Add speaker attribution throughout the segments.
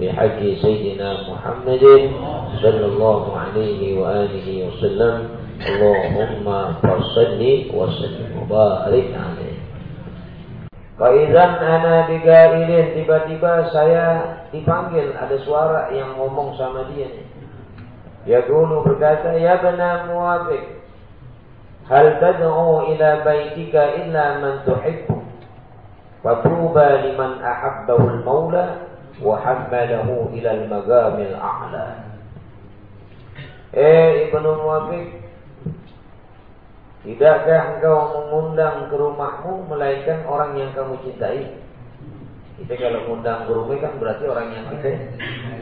Speaker 1: بحق سيدنا محمد صلى الله عليه وآله وسلم اللهم فصل وسلم وبارك عليه Faizan ana bigailin tiba-tiba saya dipanggil ada suara yang ngomong sama dia nih. Ya dulu berkata ya bena muwafiq hal tad'u ila baitika illa man tuhibbu fatuba liman ahabbahu al-maula وحمله إلى المقام الأعلى Eh Ibnu Muwafiq Tidakkah engkau mengundang ke rumahmu Melainkan orang yang kamu cintai Kita kalau mengundang ke rumah kan berarti orang yang kita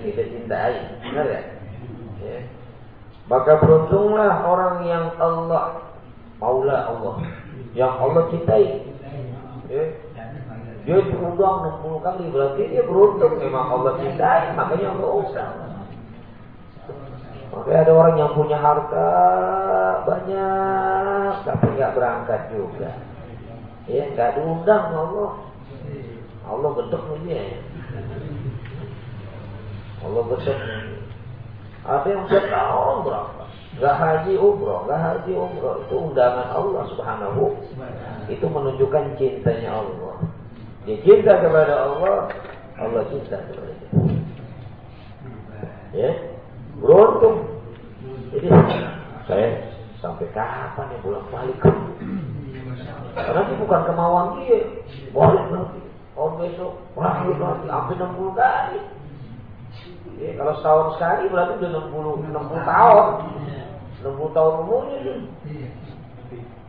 Speaker 1: Kita cintai Benar ya? ya. Maka beruntunglah orang yang Allah Maula Allah Yang Allah cintai ya. Dia diundang 60 kali berarti dia beruntung memang Allah cintai, makanya Allah usah. Oke ada orang yang punya harta banyak tapi nggak berangkat juga. Ya nggak diundang Allah. Allah gedek dia. Allah gedek. Ada yang setahun berapa? Gak haji umroh, gak haji umroh itu undangan Allah Subhanahu. Itu menunjukkan cintanya Allah. Dia cinta kepada Allah, Allah cinta kepada dia. Ya, beruntung. Jadi saya sampai kapan ya pulang balik? Karena ini bukan kemauan dia. Boleh nanti. Oh besok, wah nanti hampir 60 kali. Ya, kalau setahun sekali berarti udah 60, 60 tahun. 60 tahun umurnya.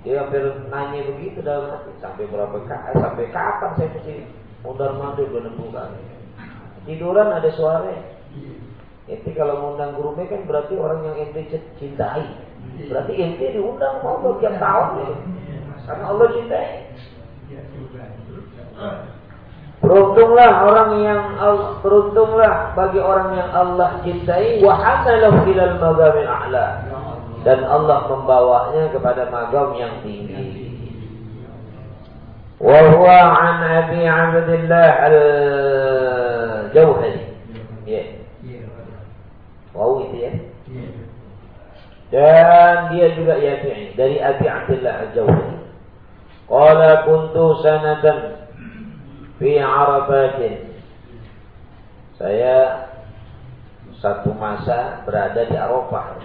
Speaker 1: Dia hampir nanya begitu dalam hati sampai berapa kali, sampai kapan saya mesti mondar mandir udah kali. Tiduran ada suara. Ente kalau mengundang guru kan berarti orang yang ente cintai. Berarti ente diundang mau tiap tahun ya. Karena Allah cintai. Beruntunglah orang yang beruntunglah bagi orang yang Allah cintai wa hamalahu ilal magamil a'la dan Allah membawanya kepada magam yang tinggi. Huwa an Abi Abdullah Al-Jauhari. Ya. Wow itu ya. Dan dia juga yafi'i dari Abi Abdullah Al-Jauhari. Qala kuntu sanatan fi Arafatin. Saya satu masa berada di Arafah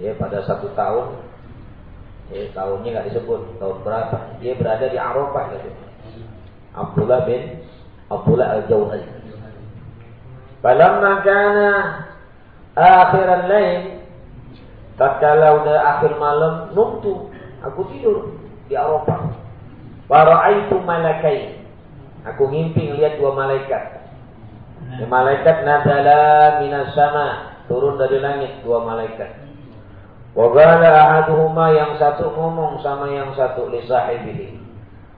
Speaker 1: ya pada satu tahun ya tahunnya nggak disebut tahun berapa. Dia berada di Arafah gitu Abdullah bin Abdullah al-Jawhal Falamma kana akhir al-lail tatkala udah akhir malam numtu aku tidur di Arafah. Faraitu malakai. Aku ngimpi ngeliat dua malaikat. Malaikat nazala minas sama turun dari langit dua malaikat Wagala ahaduhuma yang satu ngomong sama yang satu li sahibihi.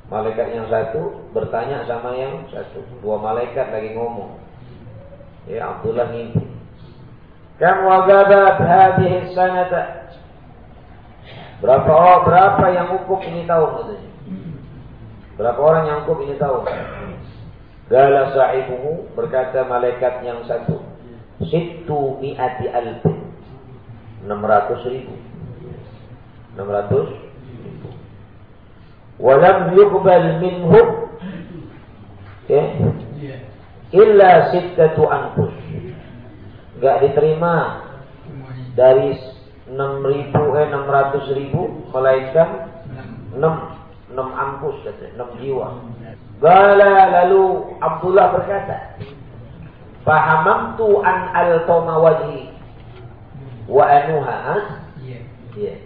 Speaker 1: Malaikat yang satu bertanya sama yang satu. Dua malaikat lagi ngomong. Ya Abdullah ngimpi. Kam wagabat hadhihi sanata. Berapa oh, berapa yang hukum ini tahun katanya. Berapa orang yang hukum ini tahun? Gala sahibuhu berkata malaikat yang satu. Sittu mi'ati alfin 600 ribu. 600 ribu. Walam yuqbal minhum ya illa sittatu anfus. Enggak diterima dari 6 ribu eh 600 ribu melainkan 6 6 ampus katanya 6 jiwa. Gala lalu Abdullah berkata Fahamamtu an al-toma wajhi wa anuha iya. Yeah.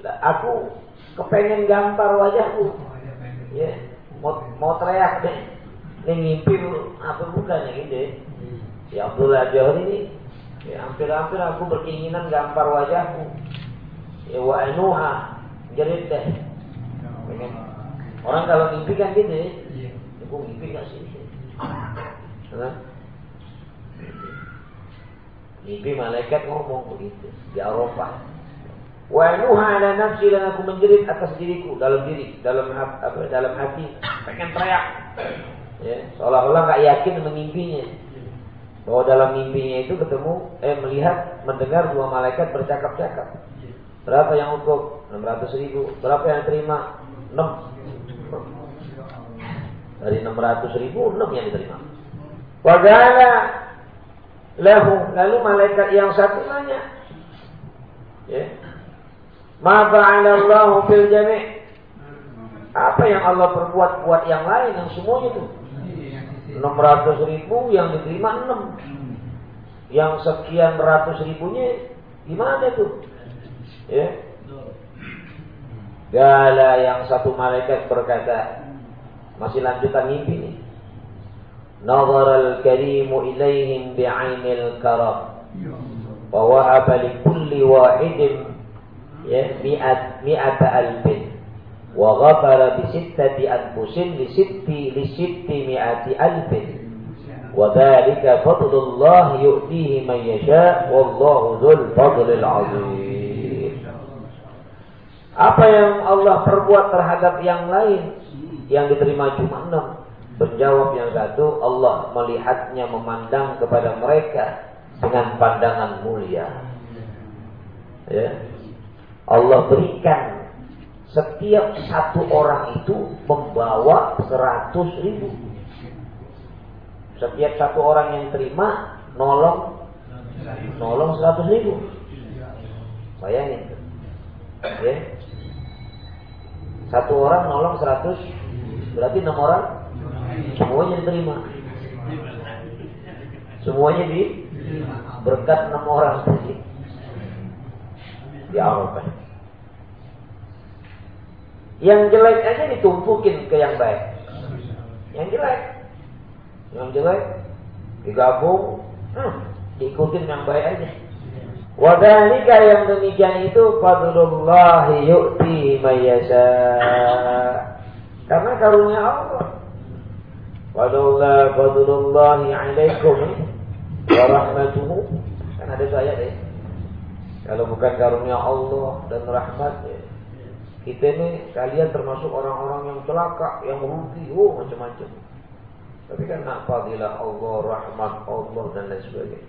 Speaker 1: yeah. aku kepengen gambar wajahku. Ya yeah. mau, mau teriak deh. Ini ngimpi apa bukannya gitu ya? Abdullah Johor ini ya hampir-hampir aku berkeinginan gambar wajahku. Ya wa anuha jerit deh. Pengen. Orang kalau ngimpi kan gitu ya? Aku ngimpi gak sih Mimpi malaikat ngomong begitu di Eropa. Wa nuha ala nafsi dan aku menjerit atas diriku dalam diri, dalam apa dalam hati, pengen teriak. Ya, seolah-olah nggak yakin mengimpinya. Bahwa dalam mimpinya itu ketemu, eh melihat, mendengar dua malaikat bercakap-cakap. Berapa yang untuk? 600 ribu. Berapa yang terima? 6. Dari 600 ribu, 6 yang diterima. Wagala lahu. Lalu malaikat yang satu nanya. Ya. Ma fa'alallahu fil jami' Apa yang Allah perbuat buat yang lain yang semuanya itu? 600 ribu yang diterima 6 Yang sekian ratus ribunya gimana tuh? Ya. Gala yang satu malaikat berkata Masih lanjutan mimpi nih نظر الكريم إليهم بعين الكرم ووهب لكل واحد مئة, مئة ألف وغفر بستة أنفس لست لست مئة ألف وذلك فضل الله يؤتيه من يشاء والله ذو الفضل العظيم Apa yang Allah perbuat terhadap yang lain yang diterima cuma enam Berjawab yang satu, Allah melihatnya memandang kepada mereka dengan pandangan mulia. Ya. Allah berikan setiap satu orang itu membawa seratus ribu. Setiap satu orang yang terima nolong nolong seratus ribu. Bayangin. Ya. Satu orang nolong seratus, berarti enam orang Semuanya diterima. Semuanya di berkat enam orang tadi. Ya Allah. Yang jelek aja ditumpukin ke yang baik. Yang jelek. Yang jelek digabung, hmm, diikutin yang baik aja. Wadhalika yang demikian itu fadlullahi yu'ti mayasa. Karena karunia Allah. Walaula fadlullahi alaikum wa rahmatuhu. Kan ada saya deh. Kalau bukan karunia Allah dan rahmatnya, kita ini kalian termasuk orang-orang yang celaka, yang rugi, oh macam-macam. Tapi kan fadilah Allah, rahmat Allah dan lain sebagainya.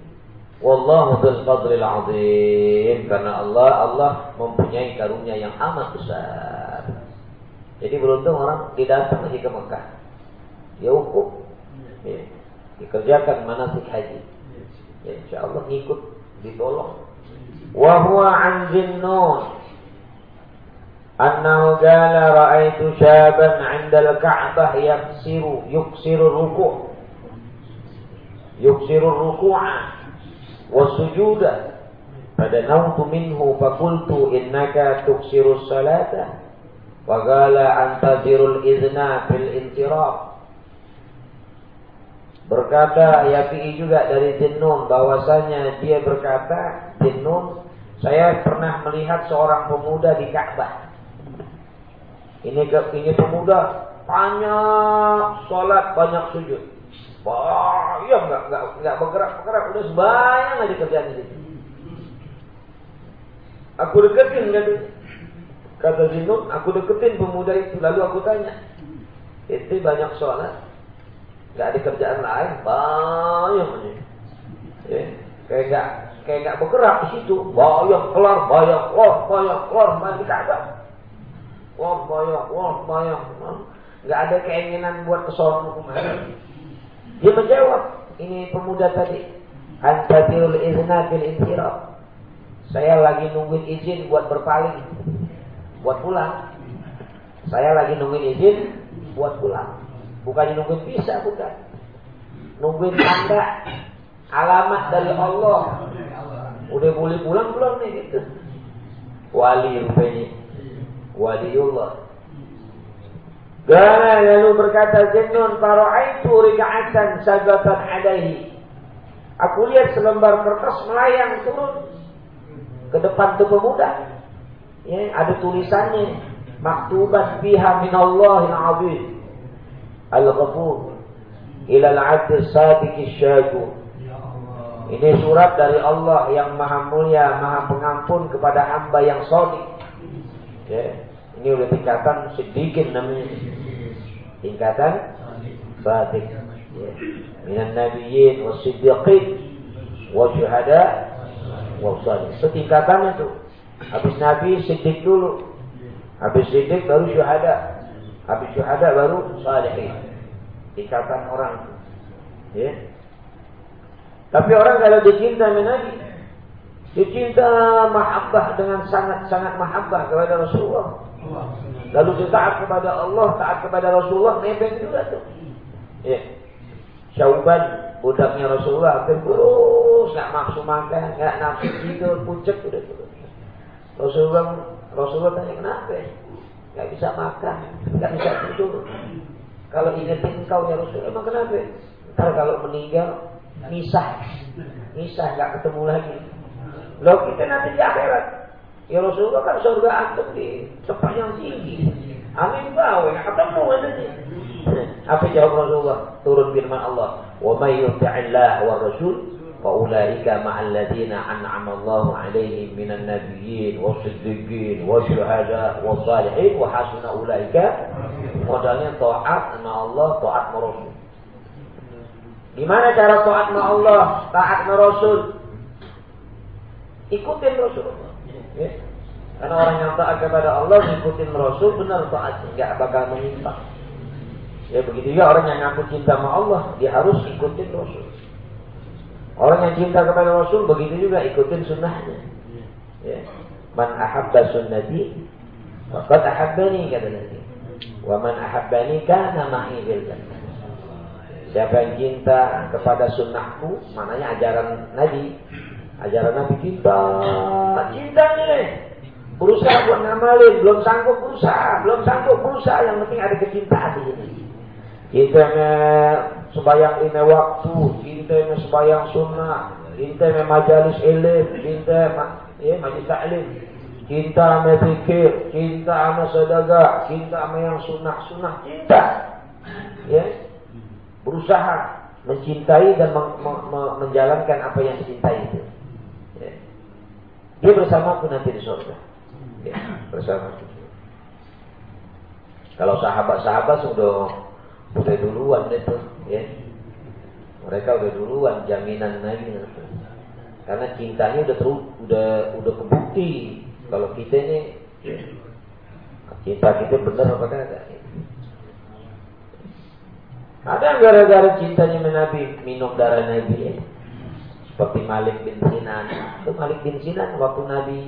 Speaker 1: Wallahu dzul fadlil azim karena Allah Allah mempunyai karunia yang amat besar. Jadi beruntung orang tidak lagi ke Mekah ya hukum. Ya, dikerjakan manasik haji. Ya insya Allah ngikut ditolong. Wa huwa an zinnun annahu qala ra'aitu syaban 'inda al-ka'bah yaksiru yuksiru ruku' yuksiru ruku'a wa sujuda. Fadanawtu minhu fakultu innaka tuksiru salata. Wa qala antazirul izna fil intirab Berkata Yafi'i juga dari Jinnun bahwasanya dia berkata Jinnun saya pernah melihat seorang pemuda di Ka'bah. Ini ini pemuda banyak sholat banyak sujud. Wah, iya enggak enggak enggak bergerak bergerak udah sebanyak aja kerjaan situ. Aku deketin gitu. Kata Zinun, aku deketin pemuda itu lalu aku tanya, itu banyak sholat, nggak ada kerjaan lain banyak aja ya, kayak nggak kayak bergerak di situ banyak kelar banyak kelar banyak kelar banyak kagak kelar banyak kelar banyak nggak ada keinginan buat kesono kemarin dia menjawab ini pemuda tadi Antatirul izna bil inhiraf. Saya lagi nungguin izin buat berpaling. Buat pulang. Saya lagi nungguin izin buat pulang. Bukan nungguin bisa, bukan. Nungguin tanda alamat dari Allah. Udah boleh pulang belum nih gitu. Wali rupanya. Waliullah. Gara lalu berkata Jinnun fara'aitu rika'atan sagatan alaihi. Aku lihat selembar kertas melayang turun ke depan tubuh pemuda. Ya, ada tulisannya maktuban biha min Allahil azim. Al-Ghafur ila al-'abd as-sadiq asy ini surat dari Allah yang maha mulia, maha pengampun kepada hamba yang sodik. Ya, ini udah tingkatan sedikit namanya. Tingkatan sadik. Ya. Minan nabiyyin wa siddiqin wa syuhada wa salih. Setingkatan itu. Habis nabi siddiq dulu. Habis siddiq baru syuhada. Habis syuhada baru salihin. Tingkatan orang. Ya. Tapi orang kalau dicinta Nabi, dicinta mahabbah dengan sangat-sangat mahabbah kepada Rasulullah. Lalu taat kepada Allah, taat kepada Rasulullah, nebeng juga tuh. Ya. Syauban, budaknya Rasulullah, terus nggak nafsu makan, nggak nafsu tidur, pucet udah tuh. Rasulullah, Rasulullah tanya kenapa? Nggak bisa makan, nggak bisa tidur. Kalau ingetin ya Rasulullah, emang kenapa? Ntar kalau meninggal misah. Misah nggak ketemu lagi. Lo kita nanti di akhirat. Ya Rasulullah kan surga antum di tempat yang tinggi amin bawa ketemu nanti apa jawab Rasulullah? Turun firman Allah. Wa may yuti'illah wa rasul ma'al ladzina an'ama Allah 'alaihim minan nabiyyin wasiddiqin wasyuhada wasalihin wa hasuna ulaika modalnya taat sama Allah taat sama Rasul Gimana cara taat sama Allah, taat sama Rasul? Ikutin Rasul. Ya. Karena orang yang taat kepada Allah ikutin Rasul benar taat, nggak bakal menyimpang. Ya begitu juga orang yang ngaku cinta sama Allah, dia harus ikutin Rasul. Orang yang cinta kepada Rasul begitu juga ikutin sunnahnya. Ya. Man ahabba sunnati faqad ahabbani kata Nabi. Wa man ahabbani kana ma'i fil. Siapa yang cinta kepada sunnahku, maknanya ajaran Nabi. Ajaran Nabi cinta, cinta nih. Berusaha buat ngamalin, belum sanggup berusaha, belum sanggup berusaha. Yang penting ada kecintaan di sini. Cintanya sebayang lima waktu, cintanya sebayang sunnah, cintanya majalis ilim, cinta ya majelis taklim, cinta sama pikir, cinta sama sedekah, cinta sama yang sunnah-sunnah, cinta. Ya, berusaha mencintai dan menjalankan apa yang dicintai itu. Ya. Dia bersama aku nanti di surga. Ya, bersama. Kalau sahabat-sahabat sudah udah duluan itu, ya. Mereka udah duluan jaminan Nabi. Karena cintanya udah terus udah udah kebukti. Kalau kita ini cinta kita benar apa enggak? Ada gara-gara cintanya Nabi minum darah Nabi ya. Seperti Malik bin Sinan. Itu Malik bin Sinan waktu Nabi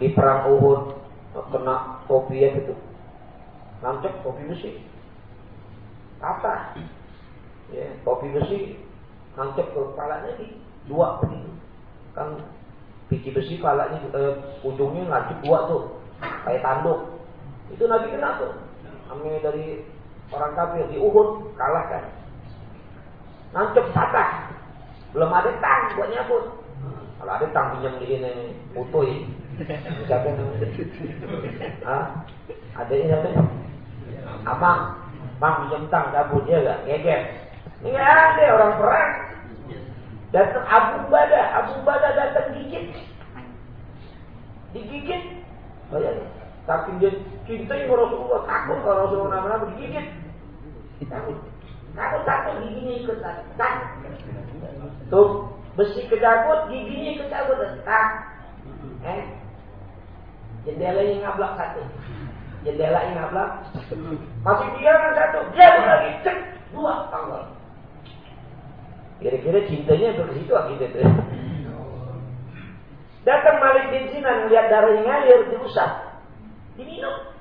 Speaker 1: di perang Uhud kena kopi ya gitu. Nancep kopi besi. Patah. Ya, kopi besi nancep ke kepala Nabi. Dua begitu. Kan biji besi kepalanya eh, ujungnya nancep dua tuh. Kayak tanduk. Itu Nabi kena tuh. Ambil dari Orang kafir di Uhud kalahkan. Nancep patah. Belum ada tang buat nyabut. Kalau ada tang pinjam di ini putui. Siapa namanya? Hah? Apa? Tang cabut ya gak? Ngeger. Ini ada orang perang. Datang Abu Bada, Abu Bada datang gigit. Digigit. Bayangin. Saking dia cintai Rasulullah, takut kalau Rasulullah nama-nama digigit. Takut. Takut takut giginya ikut tak. Tuh besi kecabut, giginya ikut cabut tak. Eh, yang ngablak satu. Jendela yang ngablak. Masih tiga kan satu. Dia lagi cek dua tanggal. Kira-kira cintanya ke situ gitu tuh. Datang Malik bin Sinan melihat darahnya ngalir diusap. Diminum.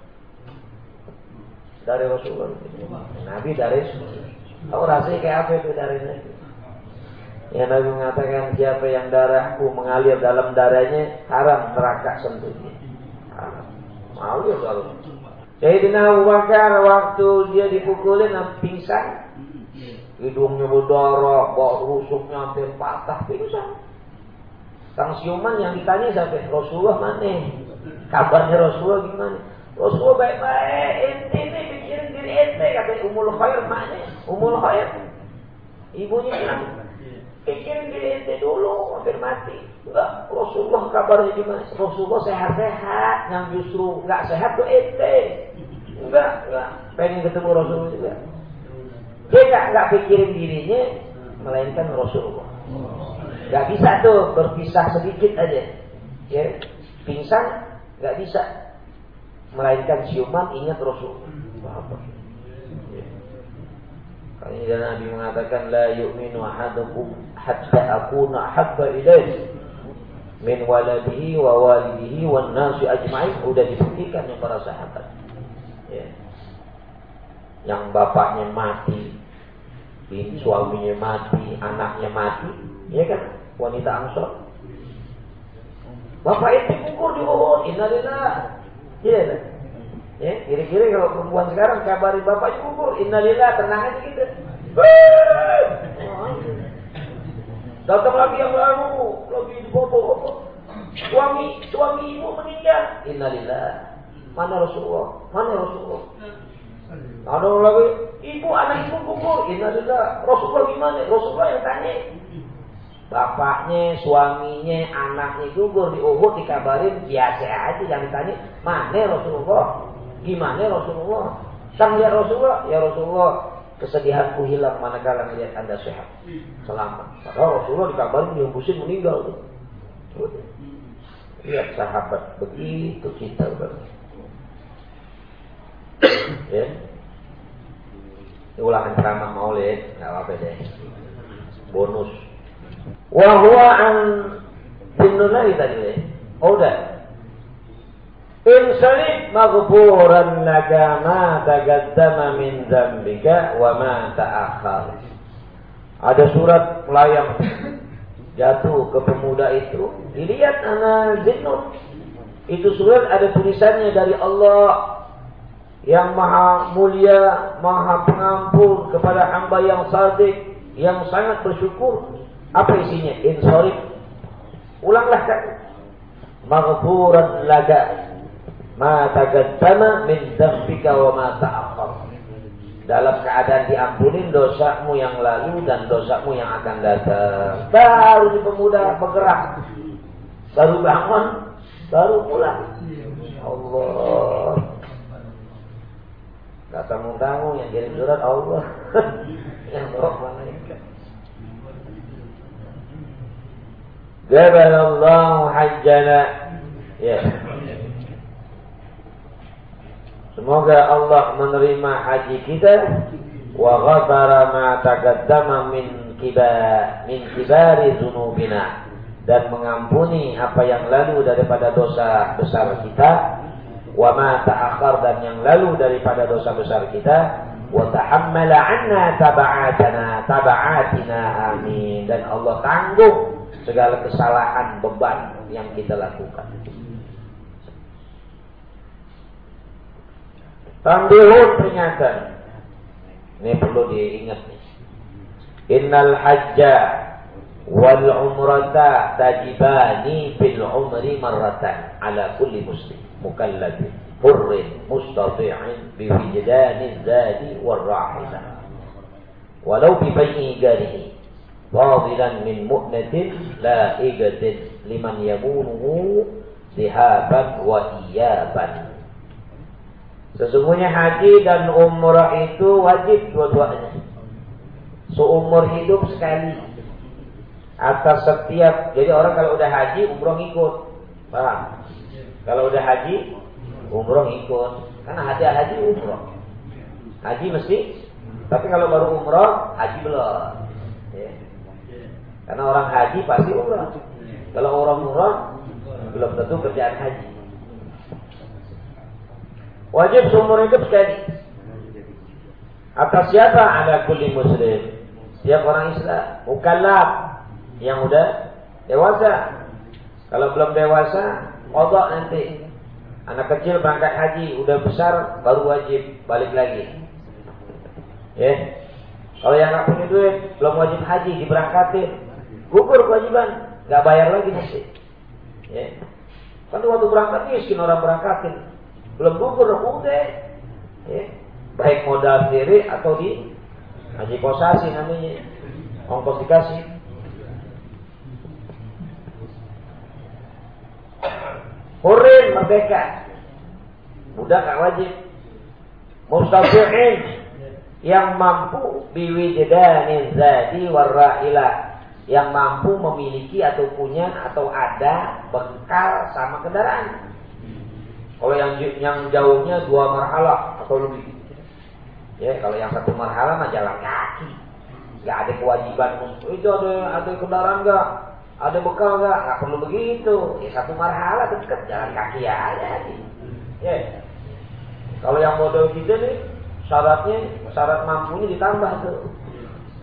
Speaker 1: Dari Rasulullah. Nabi dari Tahu rasanya kayak apa itu darahnya? Yang Nabi mengatakan siapa yang darahku mengalir dalam darahnya haram neraka sentuhnya. Haram. Mau ya kalau. Sayyidina Abu Bakar waktu dia dipukulin pingsan. Hidungnya berdarah, bau rusuknya hampir patah, pingsan. Sang siuman yang ditanya sampai Rasulullah mana? Kabarnya Rasulullah gimana? Rasulullah baik-baik, ente ente pikirin diri ente kata Umul Khair mana? Umul Khair. Ibunya bilang, pikirin diri ente dulu, hampir mati. Enggak, Rasulullah kabarnya gimana? Rasulullah sehat-sehat, yang justru enggak sehat tuh ente. Enggak, enggak. Pengen ketemu Rasulullah juga. Dia enggak, enggak pikirin dirinya, melainkan Rasulullah. Gak bisa tuh berpisah sedikit aja. Ya, pingsan gak bisa. Melainkan siuman ingat Rasul. Kali Nabi mengatakan la yu'minu ahadukum hatta akuna habba ilaihi min waladihi wa walidihi wan nasi ajma'in udah dibuktikan yang para sahabat. Ya. Yang bapaknya mati, suaminya mati, anaknya mati, ya kan? wanita Ansor. Bapak itu kukur di Uhud, innalillah. Iya kan? Ya, kira-kira kalau perempuan sekarang kabari bapaknya kukur, innalillah, tenang aja gitu. Datang lagi yang baru, lagi di bobo. Suami, suami ibu meninggal. Innalillah. Mana Rasulullah? Mana Rasulullah? Ada lagi, ibu anak ibu kukur. Innalillah. Rasulullah gimana? Rasulullah yang tanya. Bapaknya, suaminya, anaknya gugur di Uhud dikabarin biasa aja jangan ditanya mana Rasulullah, gimana Rasulullah. Sang lihat Rasulullah, ya Rasulullah kesedihanku hilang manakala melihat anda sehat, selamat. Padahal Rasulullah dikabarin dihembusin meninggal. Lihat sahabat begitu cinta banget. Ya. Ini ulangan ceramah maulid, nggak apa-apa deh. Bonus. Wahwa an binnunai tadi. Oh udah. In salib maghfuran laka ma taqaddama min dzambika wa ma ta'akhkhar. Ada surat melayang jatuh ke pemuda itu. Dilihat anak Zinnun. Itu surat ada tulisannya dari Allah yang maha mulia, maha pengampun kepada hamba yang sadik, yang sangat bersyukur apa isinya? Insorif. Ulanglah kan. Maghfuran laga. Ma tagaddama min dzambika wa ma ta'akhkhar. Dalam keadaan diampunin dosamu yang lalu dan dosamu yang akan datang. Baru di pemuda bergerak. Baru bangun, baru pulang. Allah. Gak tanggung-tanggung yang kirim surat Allah. yang bawa malaikat. Jabalallahu hajjana. Ya. Semoga Allah menerima haji kita wa ghafara ma taqaddama min kibar min kibari dzunubina dan mengampuni apa yang lalu daripada dosa besar kita wa ma ta'akhkhar dan yang lalu daripada dosa besar kita wa tahammala 'anna taba'atana taba'atina amin dan Allah tanggung segala kesalahan beban yang kita lakukan. Tambihun peringatan. Ini perlu diingat nih. Innal hajja wal umrata tajibani fil umri marratan ala kulli muslim bi wijdani zadi wal rahila walau bi bayyi jarihi fadilan min mu'natin la'igatin liman yamunuhu sihaban wa iyaban. Sesungguhnya haji dan umrah itu wajib dua-duanya. Seumur hidup sekali. Atas setiap, jadi orang kalau udah haji, umroh ikut. Paham? Kalau udah haji, umroh ikut. Karena haji haji umroh. Haji mesti, tapi kalau baru umroh, haji belum. Ya. Karena orang haji pasti umrah. Kalau orang umrah belum tentu kerjaan haji. Wajib seumur hidup sekali. Atas siapa? Ada kulli muslim. Setiap orang Islam. Mukallaf. Yang udah dewasa. Kalau belum dewasa, kodok nanti. Anak kecil berangkat haji, udah besar baru wajib balik lagi. Ya. Kalau yang nggak punya duit, belum wajib haji diberangkatin, gugur kewajiban, nggak bayar lagi nanti. Ya. Kan waktu berangkat miskin orang berangkatin, belum gugur udah. Ya. Baik modal sendiri atau di haji kosasi namanya, ongkos dikasih. Hurin merdeka. Budak gak wajib. Mustafi'in yang mampu biwijdani zadi warra'ilah yang mampu memiliki atau punya atau ada bekal sama kendaraan. Kalau yang yang jauhnya dua marhalah atau lebih. Ya, kalau yang satu marhalah mah jalan kaki. Gak ada kewajiban itu ada ada kendaraan gak? Ada bekal nggak? Nggak perlu begitu. Ya, satu marhala dekat jalan kaki aja. Ya. Kalau yang model kita nih syaratnya syarat mampunya ditambah tuh.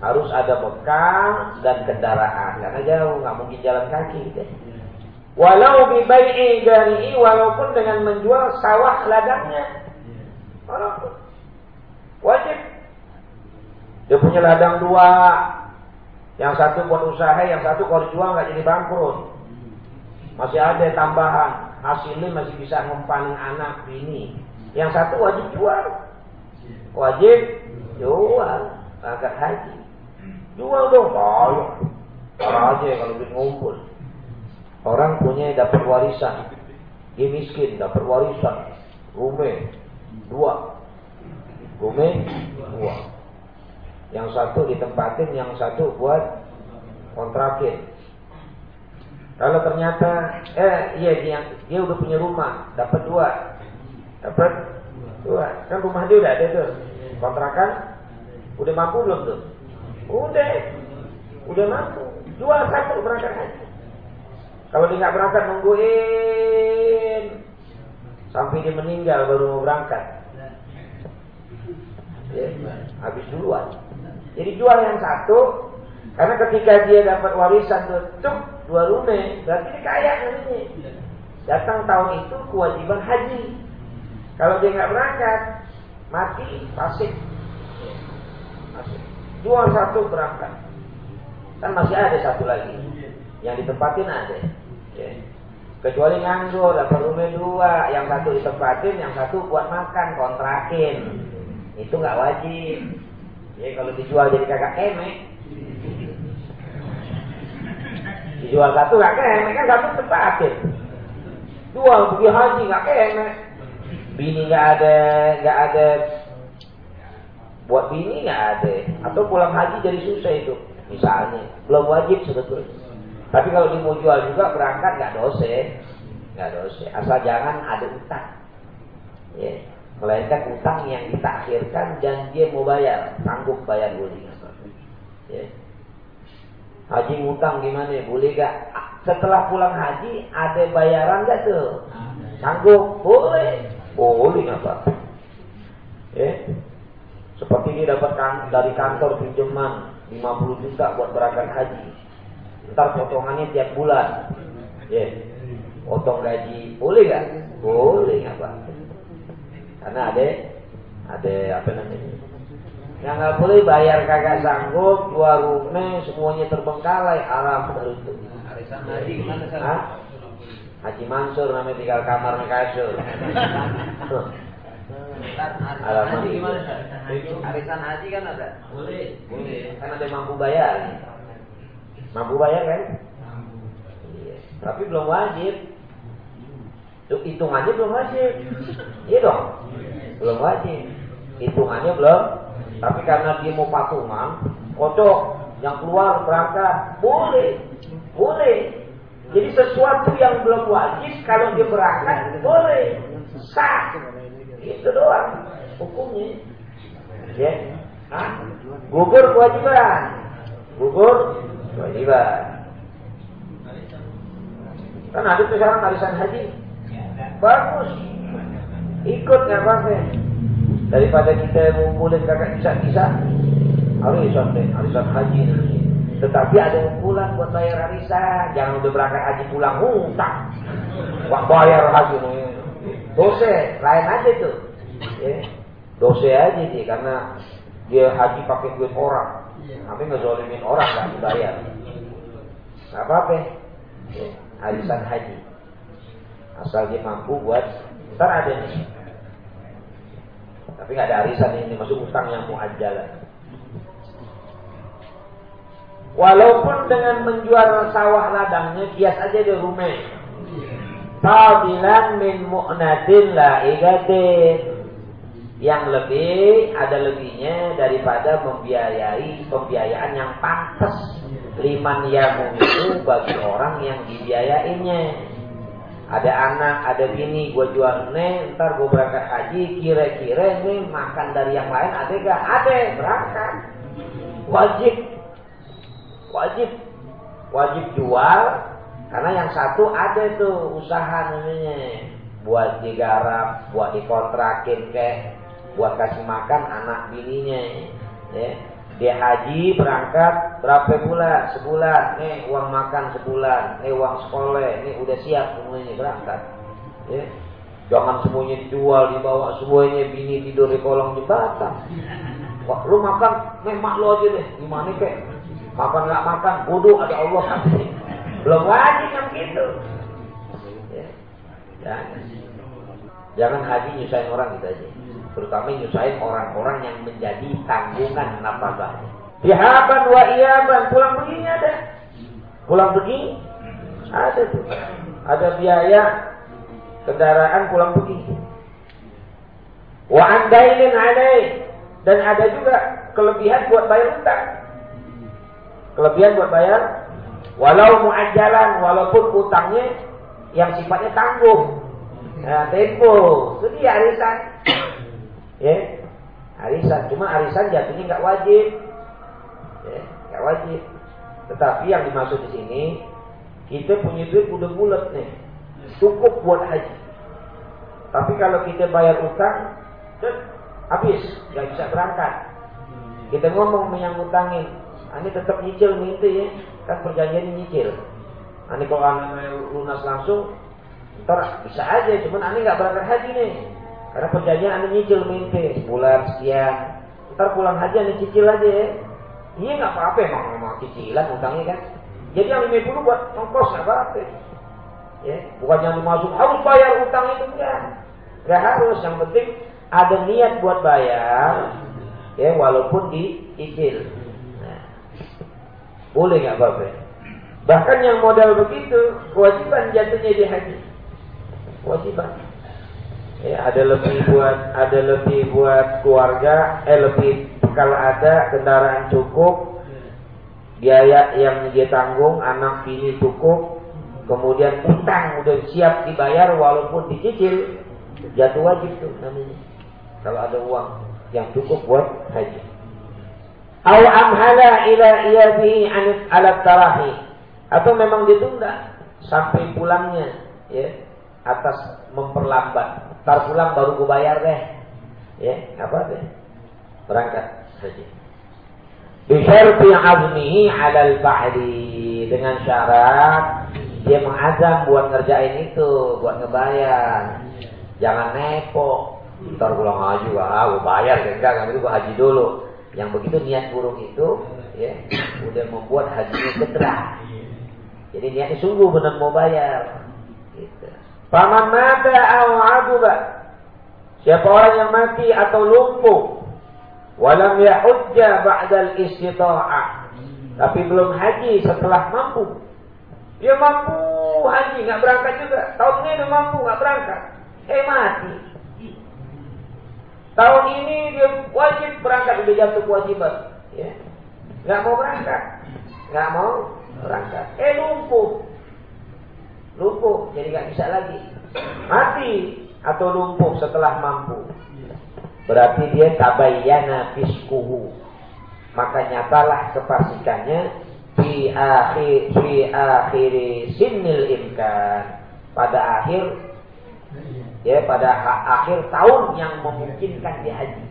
Speaker 1: Harus ada bekal dan kendaraan karena jauh nggak mungkin jalan kaki gitu. Walau bibai'i dari walaupun dengan menjual sawah ladangnya. Walaupun wajib. Dia punya ladang dua, yang satu buat usaha, yang satu kalau dijual nggak jadi bangkrut. Masih ada tambahan, hasilnya masih bisa ngumpanin anak ini. Yang satu wajib jual. Wajib jual, agak haji. Jual dong, kalau Parah aja kalau duit ngumpul. Orang punya dapat warisan. Dia miskin, dapat warisan. Rumah dua. Rumah dua. Yang satu ditempatin, yang satu buat kontrakin. Kalau ternyata, eh iya dia, dia udah punya rumah, dapat dua, dapat dua. Kan rumah dia udah ada tuh, kontrakan, udah mampu belum tuh? Udah, udah mampu. Jual satu berangkat haji. Kalau dia nggak berangkat nungguin sampai dia meninggal baru mau berangkat. Ya, habis duluan. Jadi jual yang satu, karena ketika dia dapat warisan tuh, dua rumah, berarti dia kaya namanya. Datang tahun itu kewajiban haji. Kalau dia nggak berangkat, mati, pasif. Jual satu berangkat. Kan masih ada satu lagi. Yang ditempatin ada. Ya. Kecuali nganggur, dapat rumah dua. Yang satu ditempatin, yang satu buat makan, kontrakin. Itu nggak wajib. Ya kalau dijual jadi kakak kemek. Dijual satu gak kemek kan satu tepatin. Jual pergi haji gak kemek. Bini gak ada, gak ada buat bini gak ada. Atau pulang haji jadi susah itu. Misalnya, belum wajib sebetulnya. Tapi kalau dia mau jual juga berangkat gak dosa. Gak dosa. Asal jangan ada utang. Ya. Melainkan utang yang ditakhirkan dan dia mau bayar, sanggup bayar boleh. Ya. Haji ngutang gimana? Boleh gak? Setelah pulang haji ada bayaran gak tuh? Sanggup? Boleh. Boleh apa? Ya. Seperti ini dapat kan dari kantor pinjaman 50 juta buat berangkat haji. Ntar potongannya tiap bulan. Ya. Potong gaji. Boleh gak? Boleh apa? Karena ada ada apa namanya? Yang nggak boleh bayar kagak sanggup, dua rumah semuanya terbengkalai haram itu.
Speaker 2: Arisan haji gimana?
Speaker 1: Haji Mansur namanya tinggal kamar kasur.
Speaker 2: Arisan haji gimana? Arisan haji kan ada?
Speaker 1: Boleh. Boleh. Kan ada mampu bayar. Mampu bayar kan? Iya. Tapi belum wajib. Hitungannya belum wajib. Iya dong. Belum wajib. Hitungannya belum. Tapi karena dia mau patungan, kocok yang keluar berangkat, boleh. Boleh. Jadi sesuatu yang belum wajib kalau dia berangkat boleh. Sah. Itu doang hukumnya. Ya. Hah? Gugur kewajiban. Gugur Kewajiban. Kan ada tuh sekarang arisan haji. Bagus. Ikut nggak apa-apa. Daripada kita ngumpulin kakak bisa-bisa. Arisan deh, arisan haji nanti. Tetapi ada ngumpulin buat bayar arisan. Jangan udah berangkat haji pulang hutang. Wah bayar haji nih. Dosa, lain aja tuh. Ya. Dosa aja sih karena dia haji pakai duit orang. Tapi ngezolimin orang nggak dibayar. Gak apa-apa. Ya arisan haji. Asal dia mampu buat, ntar ada nih. Tapi nggak ada arisan ini masuk utang yang muajjalan. Walaupun dengan menjual sawah ladangnya kias aja di rumah. Fadilan min mu'nadin la igatin. Yang lebih ada lebihnya daripada membiayai pembiayaan yang pantas liman yamu itu bagi orang yang dibiayainnya. Ada anak, ada bini, gue jual. Nih, ntar gue berangkat haji, kira-kira nih makan dari yang lain ada gak? Ada, berangkat. Wajib, wajib, wajib jual, karena yang satu ada tuh usaha namanya, buat digarap, buat dikontrakin kayak, buat kasih makan anak bininya, ya dia haji berangkat berapa bulan? Sebulan. Nih uang makan sebulan. Nih uang sekolah. Nih udah siap semuanya berangkat. Ya. Jangan semuanya dijual, dibawa semuanya bini tidur di kolong jembatan. Wah, lu makan, nih mak lu aja deh. Gimana kek? Makan nggak makan, bodoh ada Allah. Belum wajib yang gitu. Ya. Jangan. Jangan haji nyusahin orang gitu aja terutama nyusahin orang-orang yang menjadi tanggungan nafkahnya. Dihaban wa iyaban, pulang begini ada. Pulang begini ada tuh. Ada biaya kendaraan pulang begini. Wa andailin alaih dan ada juga kelebihan buat bayar utang. Kelebihan buat bayar walau muajjalan walaupun utangnya yang sifatnya tanggung. Nah, tempo, itu dia arisan ya. Arisan. Cuma arisan jatuhnya nggak wajib. Ya nggak wajib. Tetapi yang dimaksud di sini kita punya duit udah bulat nih. Cukup buat haji. Tapi kalau kita bayar utang habis. Nggak bisa berangkat. Kita ngomong yang utangin. Ini tetap nyicil minta ya. Kan perjanjian nyicil. Ini kalau lunas langsung ntar bisa aja. Cuman ane nggak berangkat haji nih karena perjanjian anda nyicil mimpi sebulan sekian. Ntar pulang haji anda cicil aja ya. Iya nggak apa-apa emang memang cicilan utangnya kan. Jadi yang 50 buat ongkos nggak apa-apa. Ya, bukan yang dimaksud harus bayar utang itu enggak. Enggak harus, yang penting ada niat buat bayar. Ya, walaupun dicicil. Nah, boleh nggak apa-apa. Bahkan yang modal begitu, kewajiban jatuhnya di haji. Kewajiban. Ya, ada lebih buat ada lebih buat keluarga, eh lebih kalau ada kendaraan cukup, biaya yang dia tanggung, anak bini cukup, kemudian utang udah siap dibayar walaupun dicicil, jatuh wajib tuh namanya. Kalau ada uang yang cukup buat haji. Aw amhala ila iyadihi an alat tarahi atau memang ditunda sampai pulangnya ya atas memperlambat Ntar pulang baru gue bayar deh. Ya, apa deh? Berangkat saja. Bisyarti azmihi alal ba'di. Dengan syarat dia mengazam buat ngerjain itu, buat ngebayar. Jangan nepo. Ntar pulang haji, wah gue bayar. Enggak, kan itu gue haji dulu. Yang begitu niat buruk itu, ya, udah membuat hajinya cedera. Jadi niatnya sungguh benar mau bayar. Paman mata au aduba. Siapa orang yang mati atau lumpuh. Walam yahujja ba'dal istita'ah. Tapi belum haji setelah mampu. Dia mampu haji, nggak berangkat juga. Tahun ini dia mampu, nggak berangkat. Eh mati. Tahun ini dia wajib berangkat, udah jatuh kewajiban. Ya. Nggak mau berangkat. Nggak mau berangkat. Eh lumpuh lumpuh jadi nggak bisa lagi mati atau lumpuh setelah mampu berarti dia tabayyana fiskuhu maka nyatalah kefasikannya fi akhir fi akhir sinil imkan pada akhir ya pada akhir tahun yang memungkinkan dia haji.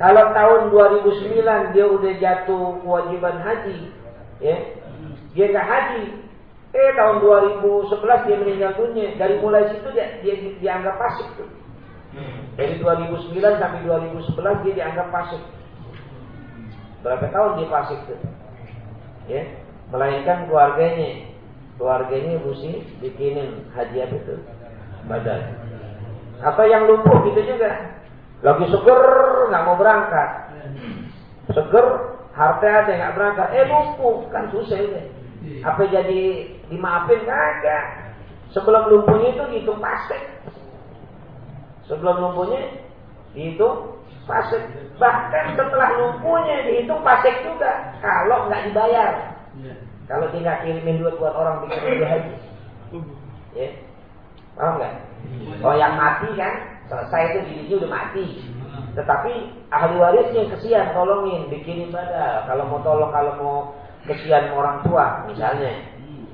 Speaker 1: Kalau tahun 2009 dia udah jatuh kewajiban haji, ya, dia nggak haji. Eh tahun 2011 dia meninggal dunia. Dari mulai situ dia, dia dianggap pasif tuh. Dari 2009 sampai 2011 dia dianggap pasif. Berapa tahun dia pasif tuh? Ya, melainkan keluarganya. Keluarganya mesti bikinin haji apa itu? Badan. Atau yang lumpuh gitu juga. Lagi seger nggak mau berangkat. Seger harta ada nggak berangkat. Eh lumpuh kan susah ini. Apa jadi dimaafin kagak? Sebelum lumpuhnya itu dihitung pasek. Sebelum lumpuhnya dihitung pasek. Bahkan setelah lumpuhnya dihitung pasek juga. Kalau nggak dibayar. Kalau tinggal kirimin duit buat orang bikin dia haji. Ya. Paham nggak? Oh yang mati kan, selesai itu dirinya udah mati. Tetapi ahli warisnya kesian tolongin, bikinin badal. Kalau mau tolong, kalau mau kesian orang tua misalnya.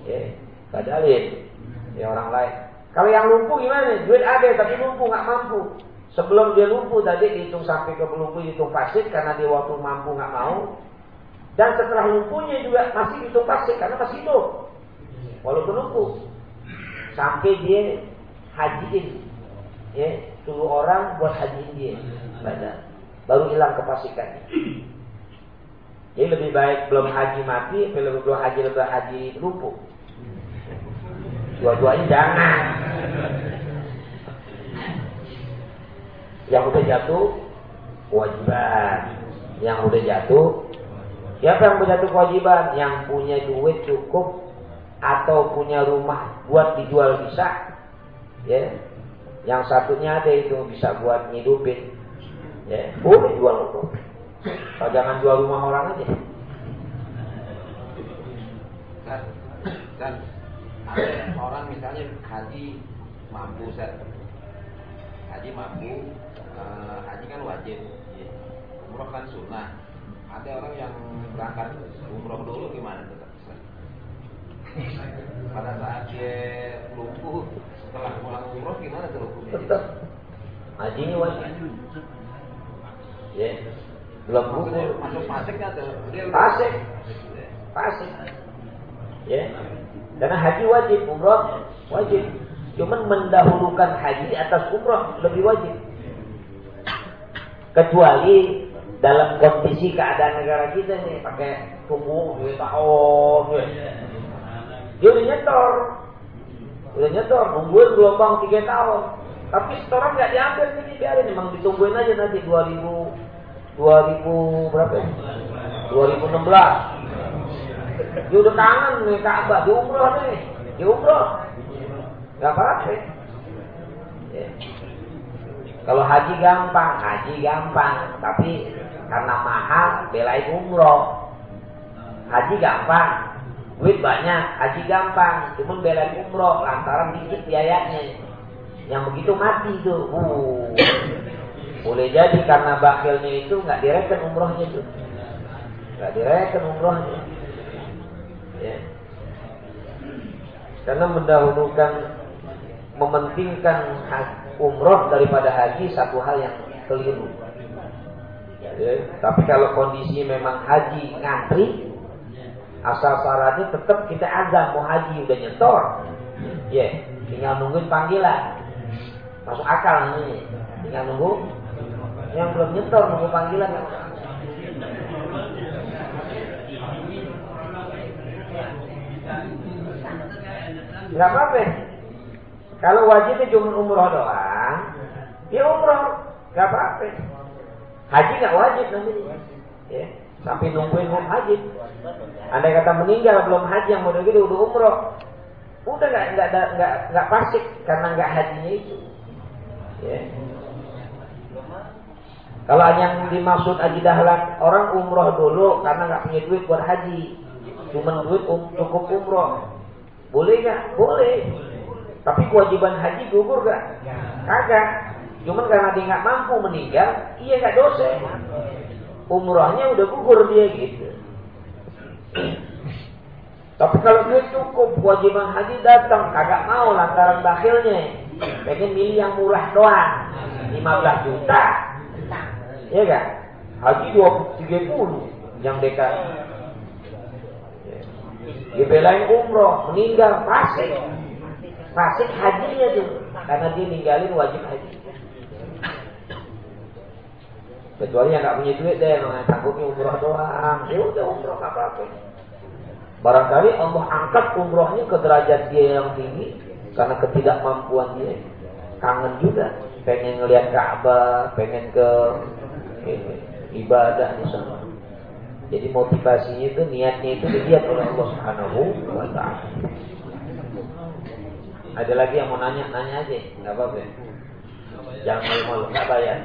Speaker 1: Ya, badalin. Ya orang lain. Kalau yang lumpuh gimana? Duit ada tapi lumpuh nggak mampu. Sebelum dia lumpuh tadi dihitung sampai ke lumpuh dihitung pasif karena dia waktu mampu nggak mau. Dan setelah lumpuhnya juga masih hitung pasif karena masih hidup. Walaupun lumpuh. Sampai dia hajiin. Ya, suruh orang buat hajiin dia. Badan. Baru hilang kepasikannya. Jadi lebih baik belum haji mati, belum belum haji lebih haji lumpuh. Dua-duanya jangan. Yang udah jatuh kewajiban. Yang udah jatuh Siapa yang menjatuh kewajiban? Yang punya duit cukup atau punya rumah buat dijual bisa, ya. Yang satunya ada itu bisa buat ngidupin, ya. Boleh jual itu. Kalau jangan jual rumah orang aja.
Speaker 2: Dan ada orang misalnya haji mampu set haji mampu uh, haji kan wajib umroh kan sunnah. Ada orang yang berangkat umroh dulu gimana tuh pada saat dia lumpuh setelah pulang umroh gimana tuh lumpuhnya?
Speaker 1: Tetap haji ini wajib. Ya. Belum gugur
Speaker 2: masuk pasik nggak tuh?
Speaker 1: Pasik pasik ya karena haji wajib umroh wajib. Cuman mendahulukan haji atas umroh lebih wajib. Kecuali dalam kondisi keadaan negara kita nih pakai tubuh dua tahun ya. dia udah nyetor. Udah nyetor nungguin gelombang tiga tahun. Tapi setoran nggak diambil nih biarin emang ditungguin aja nanti 2000 2000 berapa ya? 2016 dia udah kangen nih Ka'bah di umroh nih. Di umroh. Nggak apa-apa ya. kalau haji gampang haji gampang. Tapi karena mahal belain umroh. Haji gampang. Duit banyak haji gampang. Cuma belain umroh lantaran dikit biayanya. Yang begitu mati tuh. Uh. boleh jadi karena bakilnya itu nggak direken umrohnya tuh. Nggak direken umrohnya ya. karena mendahulukan mementingkan umroh daripada haji satu hal yang keliru Ya, tapi kalau kondisi memang haji ngantri, asal syaratnya tetap kita azam mau haji udah nyetor. Ya, tinggal nungguin panggilan. Masuk akal nih. Tinggal nunggu yang belum nyetor nunggu panggilan. Gak apa-apa. Kalau wajibnya cuma umroh doang, ya umroh. Gak apa-apa. Haji nggak wajib nanti. Ya, sampai nungguin mau haji. Andai kata meninggal belum haji yang model gitu udah umroh, udah nggak nggak nggak nggak pasik karena nggak hajinya itu. Ya. Kalau yang dimaksud haji dahlan orang umroh dulu karena nggak punya duit buat haji, cuma duit um, cukup umroh, boleh nggak? Boleh. Tapi kewajiban haji gugur gak? Kagak. Cuman karena dia nggak mampu meninggal, iya nggak dosa. Umrohnya udah gugur dia gitu. Tapi kalau dia cukup kewajiban haji datang, kagak mau lantaran bakhilnya. Pengen milih yang murah doang. 15 juta. Iya kan? Haji 230 yang dekat. Dibelain umroh, meninggal, fasik. Fasik hajinya tuh. Karena dia ninggalin wajib haji. Kecuali yang nggak punya duit deh, memang sanggupnya umroh doang. Ya udah umroh nggak apa-apa. Barangkali Allah angkat umrohnya ke derajat dia yang tinggi karena ketidakmampuan dia. Kangen juga, pengen ngelihat Ka'bah, pengen ke ini, ibadah di sana. Jadi motivasinya itu niatnya itu dilihat oleh Allah Subhanahu wa taala. Ada lagi yang mau nanya, nanya aja, nggak apa-apa. Jangan malu-malu, nggak bayar.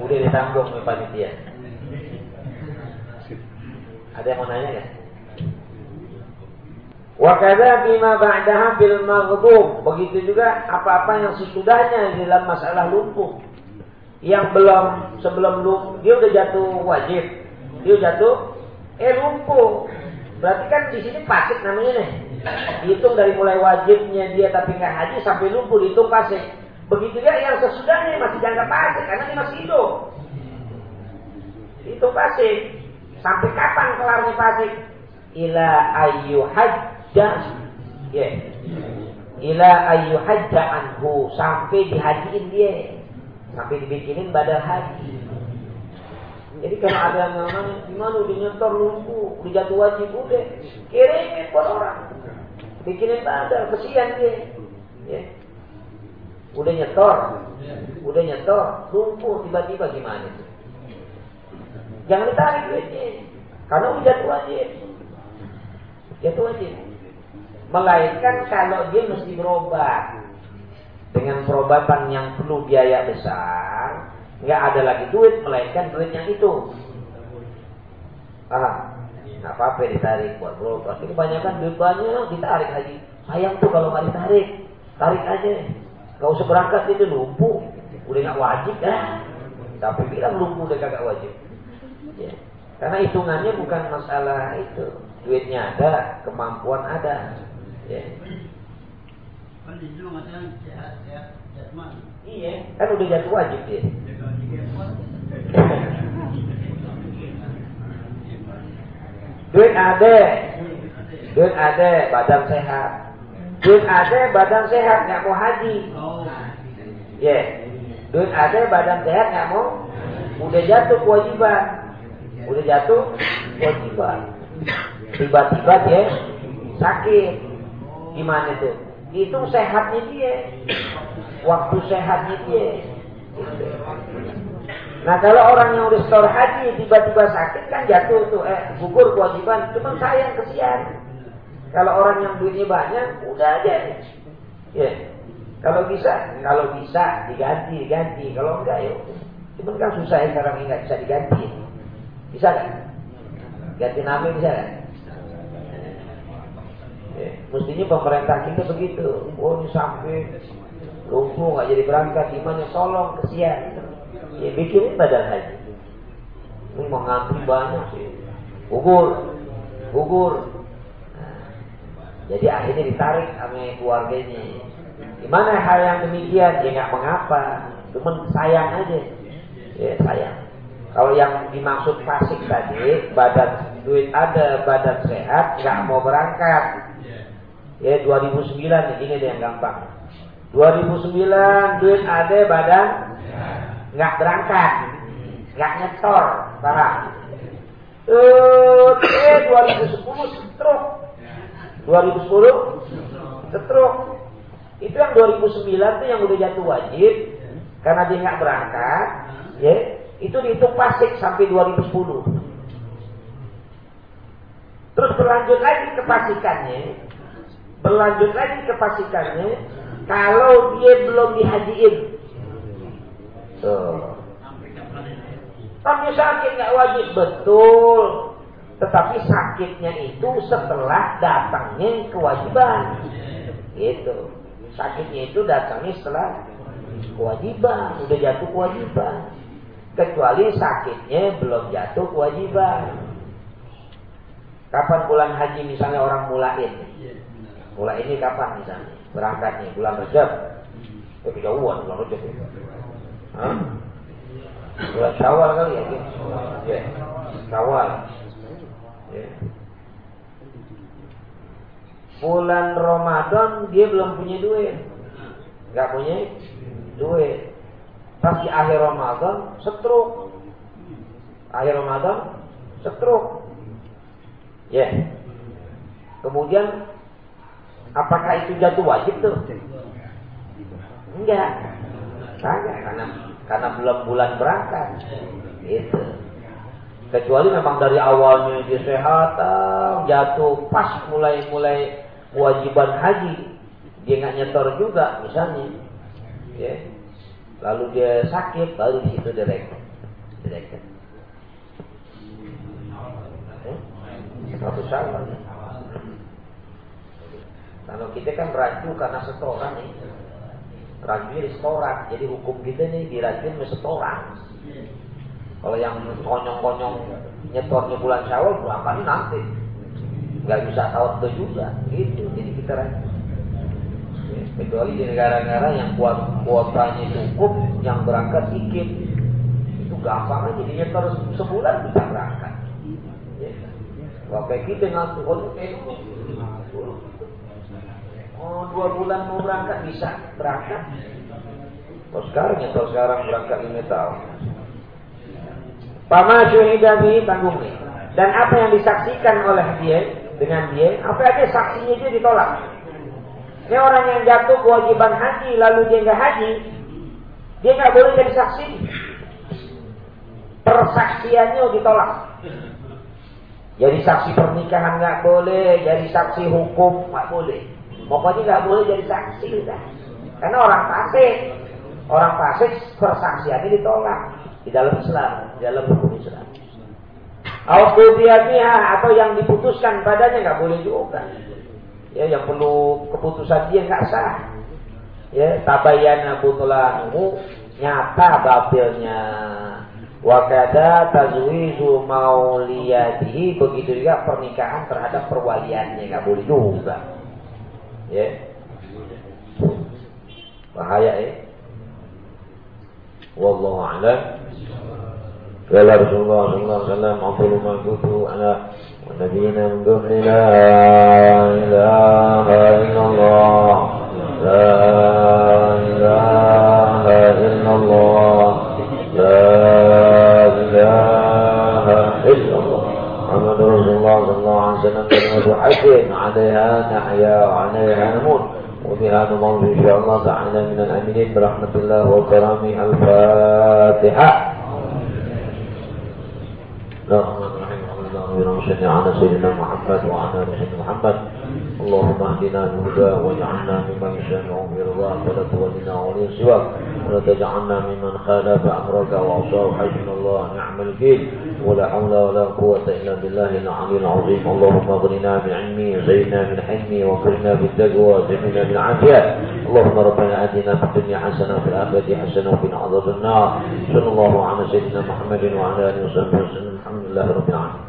Speaker 1: Udah ditanggung oleh panitia. Ada yang mau nanya kan? Wakada bima ba'daha bil maghdub. Begitu juga apa-apa yang sesudahnya dalam masalah lumpuh. Yang belum sebelum lumpuh, dia udah jatuh wajib. Dia jatuh eh lumpuh. Berarti kan di sini pasik namanya nih. Dihitung dari mulai wajibnya dia tapi nggak haji sampai lumpuh dihitung pasik. Begitu juga yang sesudahnya masih jangka pasik karena dia masih hidup. Itu pasik. Sampai kapan kelarnya fasik? Ila ayu hajja. Ya. Ila ayu hajja anhu. Sampai dihajiin dia. Sampai dibikinin badal haji. Jadi kalau ada yang nanya, gimana udah nyetor lumpuh, udah jatuh wajib, udah kirimin buat orang. Bikinin badal, kesian dia. Ya. Udah nyetor, udah nyetor, lumpuh tiba-tiba gimana? Jangan ditarik duitnya. Karena udah jatuh wajib. Jatuh wajib. Melainkan kalau dia mesti berobat. Dengan perobatan yang perlu biaya besar. Nggak ada lagi duit, melainkan duit yang itu. Ah, nggak apa-apa ditarik buat berobat. Ini kebanyakan duit banyak ditarik lagi. Sayang tuh kalau nggak ditarik. Tarik aja. Gak usah berangkat itu lumpuh. Udah nggak wajib kan. Tapi bilang lumpuh udah kagak wajib. Ya. Karena hitungannya bukan masalah itu. Duitnya ada, kemampuan ada. Ya. Iya, kan udah jatuh wajib dia. Duit ada, duit ada, badan sehat. Duit ada, badan sehat, nggak mau haji. Ya, yeah. duit ada, badan sehat, nggak mau. Udah jatuh kewajiban udah jatuh kewajiban tiba-tiba dia sakit gimana tuh itu sehatnya dia waktu sehatnya dia Nah kalau orang yang setor haji tiba-tiba sakit kan jatuh tuh eh gugur kewajiban cuma sayang kesian. Kalau orang yang duitnya banyak udah aja. Ya. Kalau bisa, kalau bisa diganti, diganti. Kalau enggak ya. Cuman kan susah ya sekarang ini bisa diganti. Bisa kan? Ganti nama bisa kan? Ya, mestinya pemerintah kita begitu. Oh ini sampai lumpuh nggak jadi berangkat gimana? Tolong kesian. Ya bikinin badan haji. Ini mau ngantri banyak sih. Gugur, gugur. Nah, jadi akhirnya ditarik sama keluarganya. Gimana hal yang demikian? Ya nggak mengapa. Cuman sayang aja. Ya sayang. Kalau yang dimaksud fasik tadi, badan duit ada, badan sehat, nggak mau berangkat. Ya 2009 ini deh yang gampang. 2009 duit ada, badan nggak berangkat, nggak nyetor barang. Eh 2010 stroke. 2010 stroke. Itu yang 2009 tuh yang udah jatuh wajib karena dia nggak berangkat, ya itu dihitung pasik sampai 2010. Terus berlanjut lagi ke pasikannya, berlanjut lagi ke pasikannya, kalau dia belum dihajiin. Tapi sakit nggak wajib betul, tetapi sakitnya itu setelah datangnya kewajiban. Gitu. Sakitnya itu datangnya setelah kewajiban, udah jatuh kewajiban kecuali sakitnya belum jatuh kewajiban. Kapan bulan haji misalnya orang mulain? Mulai ini kapan misalnya? Berangkat nih bulan Rajab. Eh kejauhan bulan Rajab. Hah? Bulan Syawal kali ya? Ya. Syawal. Ya. Bulan Ramadan dia belum punya duit. Enggak punya duit. Pas di akhir Ramadan setruk. Akhir Ramadan setruk. Ya. Kemudian apakah itu jatuh wajib tuh? Enggak. Enggak karena karena belum bulan berangkat. Itu. Kecuali memang dari awalnya dia sehat, jatuh pas mulai-mulai kewajiban haji, dia nggak nyetor juga misalnya. Ya lalu dia sakit, baru di situ direken. Direken. Hmm? Satu salah. Kalau kita kan raju karena setoran nih. Raju setoran. Jadi hukum kita nih dirajin setoran. Kalau yang konyong-konyong nyetornya bulan syawal, berangkat nanti. Gak bisa tahu itu juga. Gitu. Jadi kita rajin kecuali di negara-negara yang kuat kuotanya cukup yang berangkat sedikit itu gampang aja jadinya terus sebulan bisa berangkat ya. Wah kayak kita ngantuk oh, oh dua bulan mau berangkat bisa berangkat Kalau sekarang ya kalau sekarang berangkat lima tahun Pama syuhidabi tanggung dan apa yang disaksikan oleh dia dengan dia apa aja saksinya dia ditolak ini orang yang jatuh kewajiban haji lalu dia nggak haji, dia nggak boleh jadi saksi. Persaksiannya ditolak. Jadi saksi pernikahan nggak boleh, jadi saksi hukum nggak boleh. Pokoknya nggak boleh jadi saksi, udah. Karena orang fasik, orang fasik persaksiannya ditolak di dalam Islam, di dalam hukum Islam. atau yang diputuskan padanya nggak boleh juga. Ya yang perlu keputusan dia nggak sah. Ya tabayana butulanuhu nyata batilnya. Wakada tazwizu mauliyadihi begitu juga pernikahan terhadap perwaliannya nggak boleh juga Ya. Bahaya ya. Wallahu a'lam. Qala Rasulullah sallallahu alaihi wasallam aqulu ma kuntu min qabli la ilaha الله صلى الله عليه وسلم كلمة حق عليها نحيا وعليها نموت. وبها نضل إن شاء الله تعالى من الأمنين برحمة الله وكرامه الفاتحة. لا اللهم صل على سيدنا محمد وعلى آل سيدنا محمد. اللهم اهدنا بهدى واجعلنا ممن يسمع برضاك ولا تولنا ولي سواك. ولا تجعلنا ممن خالف امرك واعصاه حسبنا الله نعم الكيل ولا حول ولا قوة إلا بالله العلي العظيم. اللهم اغننا بعلمي وزينا من حلمي وكرنا بالتقوى وزمنا بالعافية. اللهم ربنا آتنا في الدنيا حسنة وفي الآخرة حسنة وقنا عذاب النار. صلى الله على سيدنا محمد وعلى آله وصحبه وسلم. الحمد لله رب العالمين.